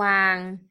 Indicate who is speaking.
Speaker 1: วาง